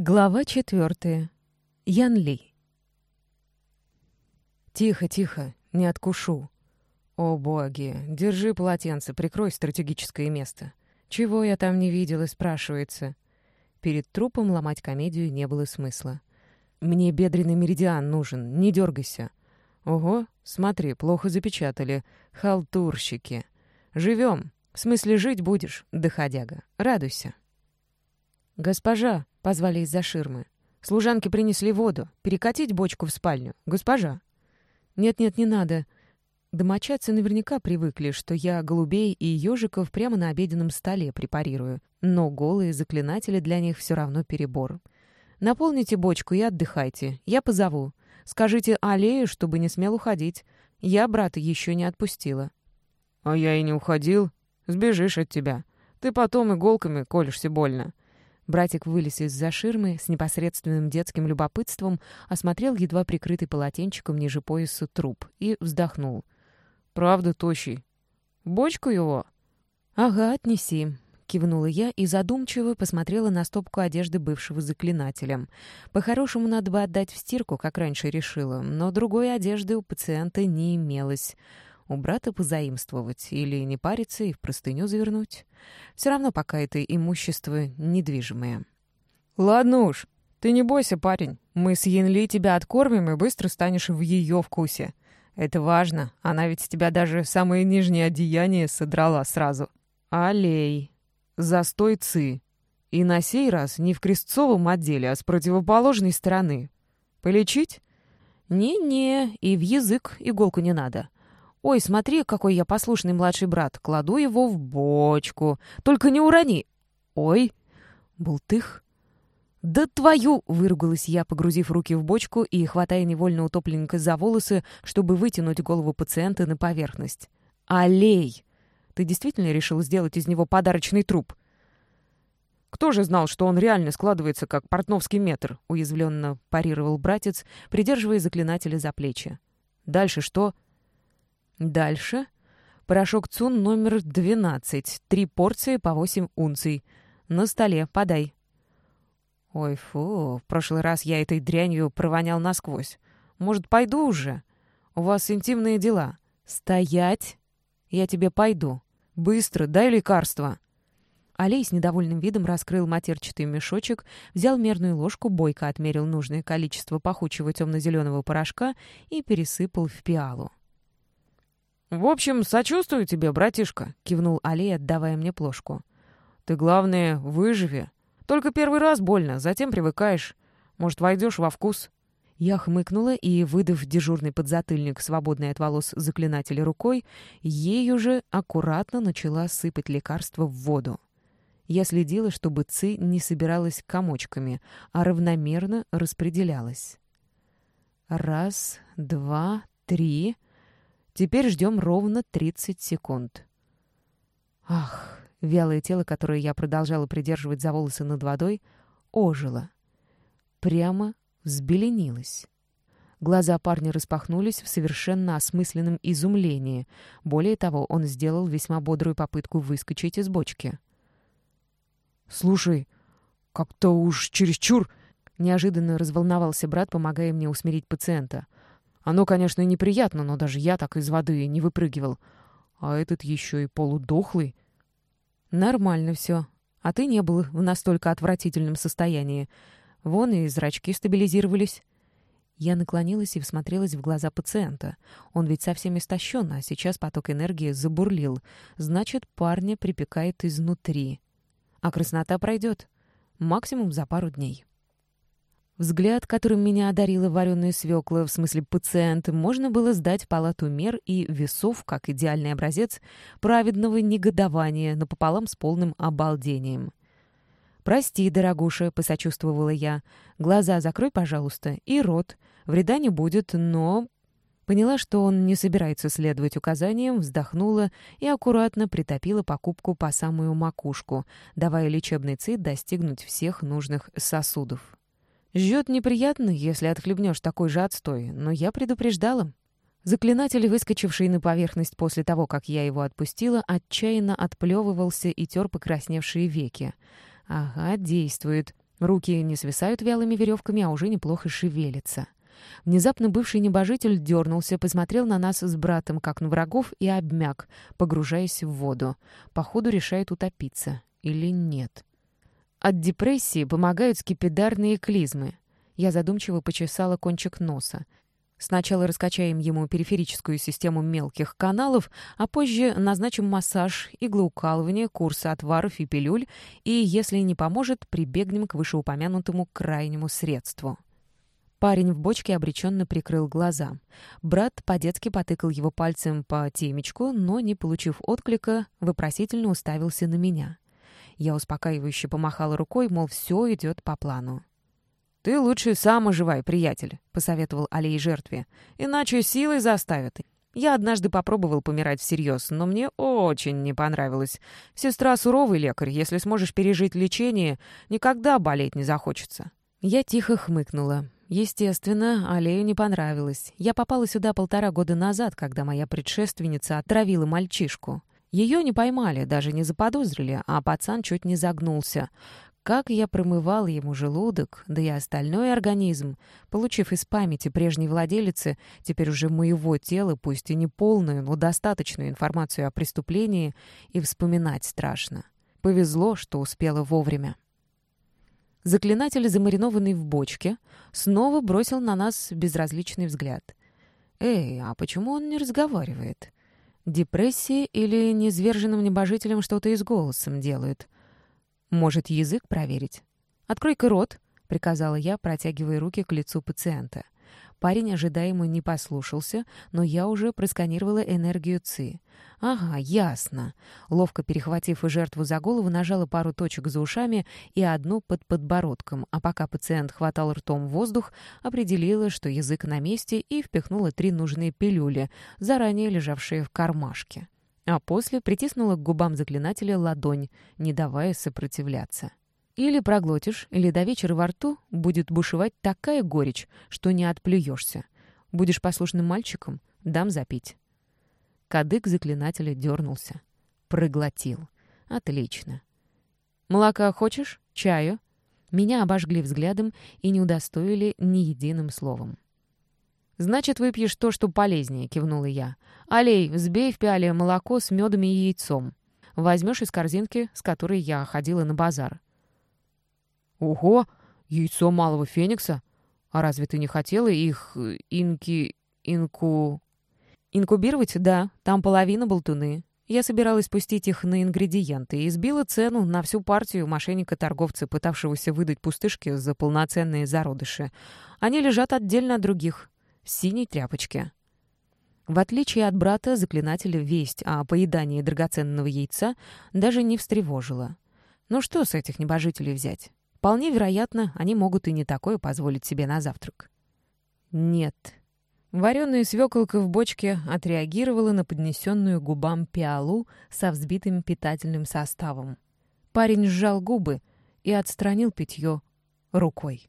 Глава четвертая. Ян Ли. «Тихо, тихо, не откушу. О, боги, держи полотенце, прикрой стратегическое место. Чего я там не видела, спрашивается». Перед трупом ломать комедию не было смысла. «Мне бедренный меридиан нужен, не дергайся». «Ого, смотри, плохо запечатали. Халтурщики. Живем. В смысле, жить будешь, доходяга. Радуйся». «Госпожа!» — позвали из-за ширмы. «Служанки принесли воду. Перекатить бочку в спальню. Госпожа!» «Нет-нет, не надо». Домочадцы наверняка привыкли, что я голубей и ежиков прямо на обеденном столе препарирую. Но голые заклинатели для них все равно перебор. «Наполните бочку и отдыхайте. Я позову. Скажите Аллею, чтобы не смел уходить. Я брата еще не отпустила». «А я и не уходил. Сбежишь от тебя. Ты потом иголками колешься больно». Братик вылез из-за ширмы с непосредственным детским любопытством, осмотрел едва прикрытый полотенчиком ниже пояса труп и вздохнул. «Правда, тощий. Бочку его?» «Ага, отнеси», — кивнула я и задумчиво посмотрела на стопку одежды бывшего заклинателя. По-хорошему, надо бы отдать в стирку, как раньше решила, но другой одежды у пациента не имелось у брата позаимствовать или не париться и в простыню завернуть. Все равно пока это имущество недвижимое. «Ладно уж, ты не бойся, парень. Мы с Янли тебя откормим, и быстро станешь в ее вкусе. Это важно, она ведь с тебя даже самые нижние одеяния содрала сразу. Алей, застой ци. И на сей раз не в крестцовом отделе, а с противоположной стороны. Полечить?» «Не-не, и в язык иголку не надо. «Ой, смотри, какой я послушный младший брат. Кладу его в бочку. Только не урони!» «Ой!» «Бултых!» «Да твою!» — выругалась я, погрузив руки в бочку и хватая невольно утопленника за волосы, чтобы вытянуть голову пациента на поверхность. «Алей! Ты действительно решил сделать из него подарочный труп?» «Кто же знал, что он реально складывается, как портновский метр?» — уязвленно парировал братец, придерживая заклинателя за плечи. «Дальше что?» Дальше. Порошок ЦУН номер 12. Три порции по 8 унций. На столе. Подай. Ой, фу, в прошлый раз я этой дрянью провонял насквозь. Может, пойду уже? У вас интимные дела. Стоять. Я тебе пойду. Быстро, дай лекарство. Алей с недовольным видом раскрыл матерчатый мешочек, взял мерную ложку, бойко отмерил нужное количество пахучего темно-зеленого порошка и пересыпал в пиалу. «В общем, сочувствую тебе, братишка», — кивнул Али, отдавая мне плошку. «Ты, главное, выживи. Только первый раз больно, затем привыкаешь. Может, войдешь во вкус». Я хмыкнула и, выдав дежурный подзатыльник, свободный от волос заклинателя рукой, ею же аккуратно начала сыпать лекарство в воду. Я следила, чтобы ци не собиралась комочками, а равномерно распределялась. Раз, два, три... Теперь ждем ровно 30 секунд. Ах, вялое тело, которое я продолжала придерживать за волосы над водой, ожило. Прямо взбеленилось. Глаза парня распахнулись в совершенно осмысленном изумлении. Более того, он сделал весьма бодрую попытку выскочить из бочки. «Слушай, как-то уж чересчур...» Неожиданно разволновался брат, помогая мне усмирить пациента — оно, конечно, неприятно, но даже я так из воды не выпрыгивал. А этот еще и полудохлый. Нормально все. А ты не был в настолько отвратительном состоянии. Вон и зрачки стабилизировались. Я наклонилась и всмотрелась в глаза пациента. Он ведь совсем истощен, а сейчас поток энергии забурлил. Значит, парня припекает изнутри. А краснота пройдет. Максимум за пару дней. Взгляд, которым меня одарила вареная свекла, в смысле пациент, можно было сдать в палату мер и весов, как идеальный образец праведного негодования, напополам с полным обалдением. «Прости, дорогуша», — посочувствовала я. «Глаза закрой, пожалуйста, и рот. Вреда не будет, но...» Поняла, что он не собирается следовать указаниям, вздохнула и аккуратно притопила покупку по самую макушку, давая лечебный цит достигнуть всех нужных сосудов. Жжет неприятно, если отхлебнешь такой же отстой, но я предупреждала. Заклинатель, выскочивший на поверхность после того, как я его отпустила, отчаянно отплевывался и тер покрасневшие веки. Ага, действует. Руки не свисают вялыми веревками, а уже неплохо шевелятся. Внезапно бывший небожитель дернулся, посмотрел на нас с братом, как на врагов, и обмяк, погружаясь в воду. Походу решает утопиться. Или нет. От депрессии помогают скипидарные клизмы. Я задумчиво почесала кончик носа. Сначала раскачаем ему периферическую систему мелких каналов, а позже назначим массаж, иглоукалывание, курсы отваров и пилюль, и, если не поможет, прибегнем к вышеупомянутому крайнему средству. Парень в бочке обреченно прикрыл глаза. Брат по-детски потыкал его пальцем по темечку, но, не получив отклика, вопросительно уставился на меня. Я успокаивающе помахала рукой, мол, все идет по плану. «Ты лучше сам оживай, приятель», — посоветовал Алей жертве. «Иначе силой заставят. Я однажды попробовал помирать всерьез, но мне очень не понравилось. Сестра суровый лекарь, если сможешь пережить лечение, никогда болеть не захочется». Я тихо хмыкнула. Естественно, Алею не понравилось. Я попала сюда полтора года назад, когда моя предшественница отравила мальчишку. Ее не поймали, даже не заподозрили, а пацан чуть не загнулся. Как я промывал ему желудок, да и остальной организм, получив из памяти прежней владелицы, теперь уже моего тела, пусть и не полную, но достаточную информацию о преступлении, и вспоминать страшно. Повезло, что успела вовремя. Заклинатель, замаринованный в бочке, снова бросил на нас безразличный взгляд. «Эй, а почему он не разговаривает? Депрессия или незверженным небожителем что-то и с голосом делают? Может, язык проверить? Открой-ка рот!» — приказала я, протягивая руки к лицу пациента. Парень ожидаемо не послушался, но я уже просканировала энергию ЦИ. «Ага, ясно». Ловко перехватив жертву за голову, нажала пару точек за ушами и одну под подбородком, а пока пациент хватал ртом воздух, определила, что язык на месте, и впихнула три нужные пилюли, заранее лежавшие в кармашке. А после притиснула к губам заклинателя ладонь, не давая сопротивляться. Или проглотишь, или до вечера во рту будет бушевать такая горечь, что не отплюешься. Будешь послушным мальчиком — дам запить. Кадык заклинателя дернулся. Проглотил. Отлично. «Молока хочешь? Чаю?» Меня обожгли взглядом и не удостоили ни единым словом. «Значит, выпьешь то, что полезнее», — кивнула я. «Алей, взбей в пиале молоко с медом и яйцом. Возьмешь из корзинки, с которой я ходила на базар. «Ого! Яйцо малого феникса? А разве ты не хотела их э, инки... инку...» «Инкубировать? Да. Там половина болтуны. Я собиралась пустить их на ингредиенты и сбила цену на всю партию мошенника-торговца, пытавшегося выдать пустышки за полноценные зародыши. Они лежат отдельно от других, в синей тряпочке». В отличие от брата, заклинателя весть о поедании драгоценного яйца даже не встревожила. Ну что с этих небожителей взять? Вполне вероятно, они могут и не такое позволить себе на завтрак. Нет. Вареная свеколка в бочке отреагировала на поднесенную губам пиалу со взбитым питательным составом. Парень сжал губы и отстранил питье рукой.